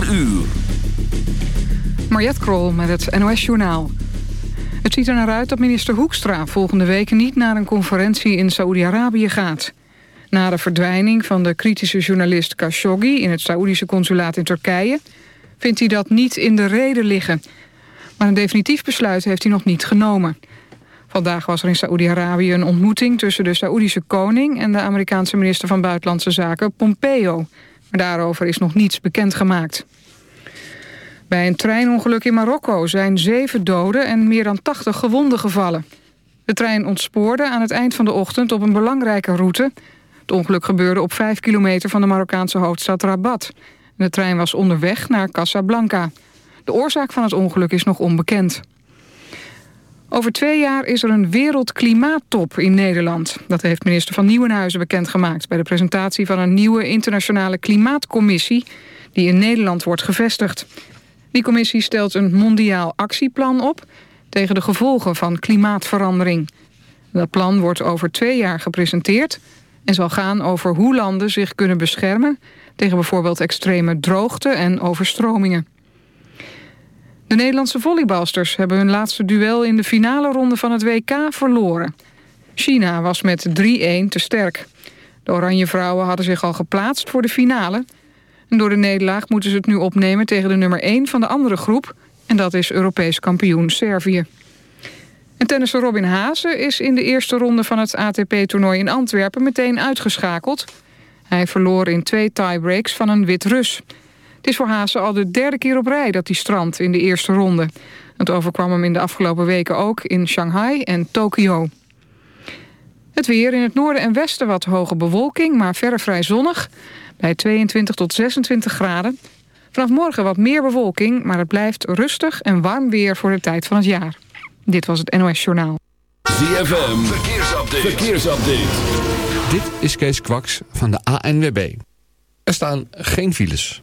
4 uur. Mariette Krol met het NOS Journaal. Het ziet er naar uit dat minister Hoekstra volgende week niet naar een conferentie in Saoedi-Arabië gaat. Na de verdwijning van de kritische journalist Khashoggi in het Saoedische consulaat in Turkije... vindt hij dat niet in de reden liggen. Maar een definitief besluit heeft hij nog niet genomen. Vandaag was er in Saoedi-Arabië een ontmoeting tussen de Saoedische koning... en de Amerikaanse minister van Buitenlandse Zaken Pompeo. Daarover is nog niets bekendgemaakt. Bij een treinongeluk in Marokko zijn zeven doden en meer dan 80 gewonden gevallen. De trein ontspoorde aan het eind van de ochtend op een belangrijke route. Het ongeluk gebeurde op 5 kilometer van de Marokkaanse hoofdstad Rabat. De trein was onderweg naar Casablanca. De oorzaak van het ongeluk is nog onbekend. Over twee jaar is er een wereldklimaattop in Nederland. Dat heeft minister van Nieuwenhuizen bekendgemaakt... bij de presentatie van een nieuwe internationale klimaatcommissie... die in Nederland wordt gevestigd. Die commissie stelt een mondiaal actieplan op... tegen de gevolgen van klimaatverandering. Dat plan wordt over twee jaar gepresenteerd... en zal gaan over hoe landen zich kunnen beschermen... tegen bijvoorbeeld extreme droogte en overstromingen. De Nederlandse volleybalsters hebben hun laatste duel... in de finale ronde van het WK verloren. China was met 3-1 te sterk. De Oranje Vrouwen hadden zich al geplaatst voor de finale... Door de nederlaag moeten ze het nu opnemen tegen de nummer 1 van de andere groep. En dat is Europees kampioen Servië. En tennisser Robin Haase is in de eerste ronde van het ATP-toernooi in Antwerpen meteen uitgeschakeld. Hij verloor in twee tiebreaks van een Wit-Rus. Het is voor Haase al de derde keer op rij dat hij strandt in de eerste ronde. Het overkwam hem in de afgelopen weken ook in Shanghai en Tokio. Het weer in het noorden en westen wat hoge bewolking, maar verre vrij zonnig bij 22 tot 26 graden. Vanaf morgen wat meer bewolking, maar het blijft rustig en warm weer voor de tijd van het jaar. Dit was het NOS Journaal. ZFM, verkeersupdate. verkeersupdate. Dit is Kees Kwaks van de ANWB. Er staan geen files.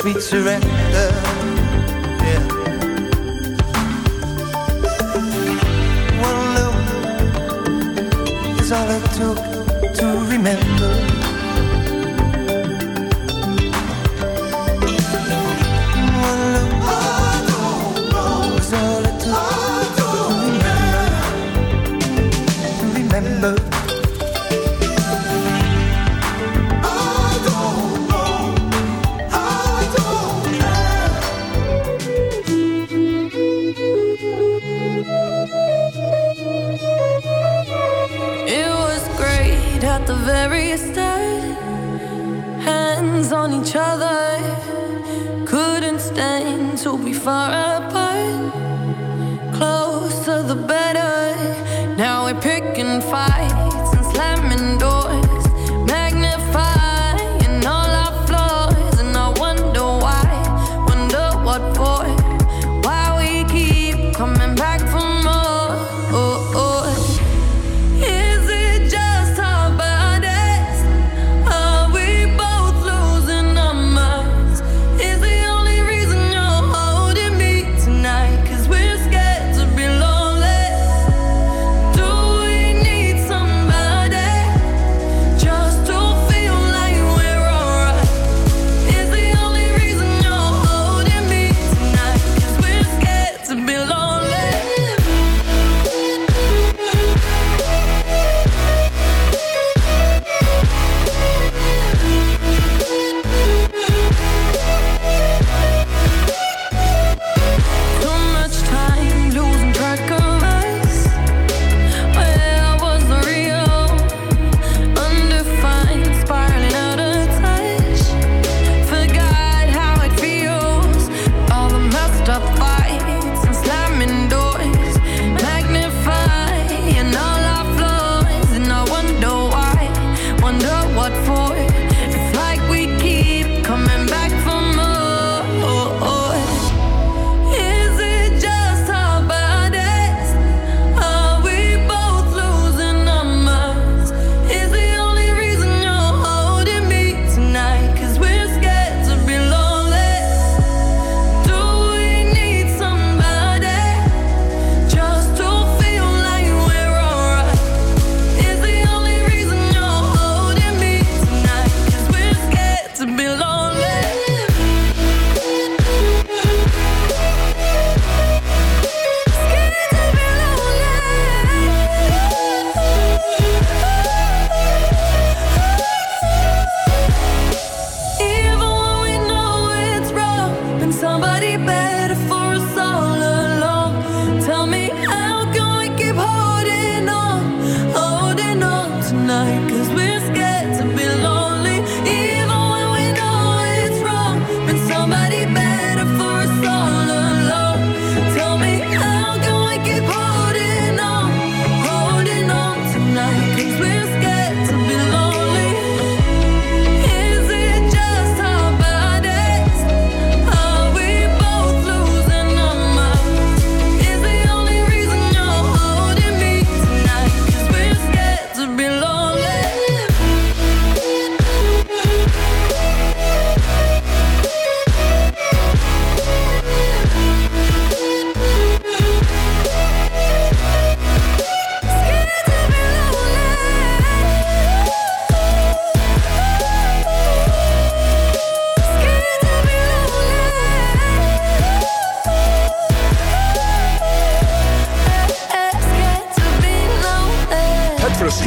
sweet surrender. Yeah. One look is all it took. each other, couldn't stand to be far away.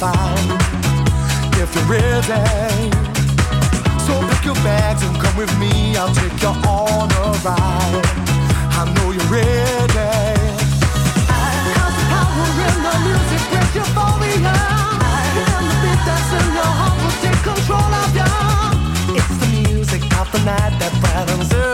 found if you're ready. So pick your bags and come with me. I'll take you on a ride. I know you're ready. I have the power in the music, break euphoria. am the beat that's in your heart will take control of you. It's the music of the night that brightens up.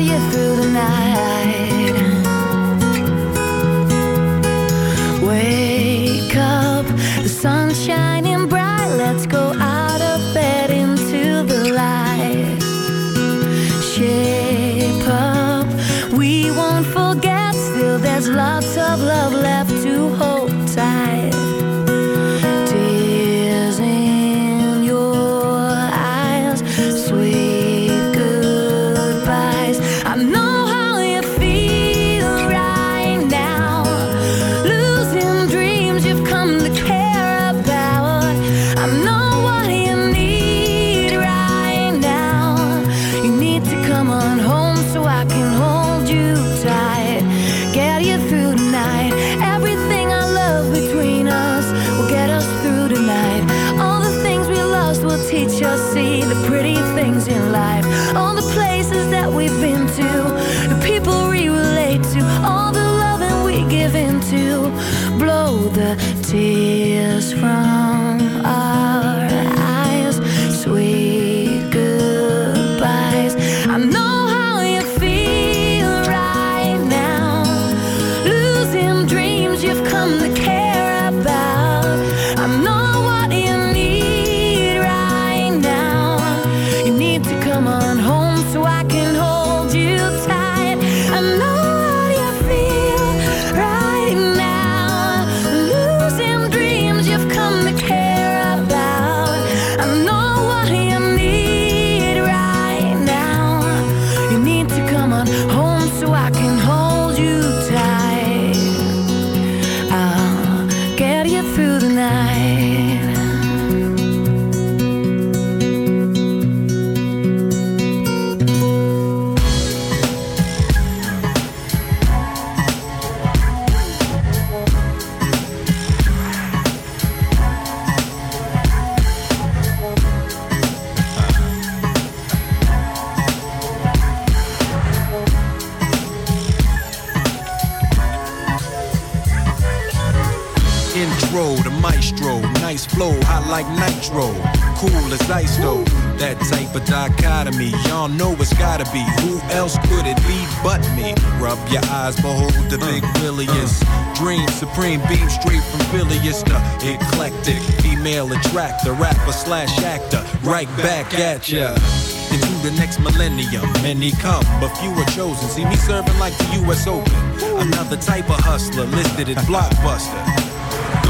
I'll gotta be. Who else could it be but me? Rub your eyes, behold the big uh, williest. Uh. Dream supreme, beam straight from Philly to eclectic. Female attractor, rapper slash actor, right back at ya. Into the next millennium, many come, but few are chosen. See me serving like the U.S. Open. Another type of hustler listed as blockbuster.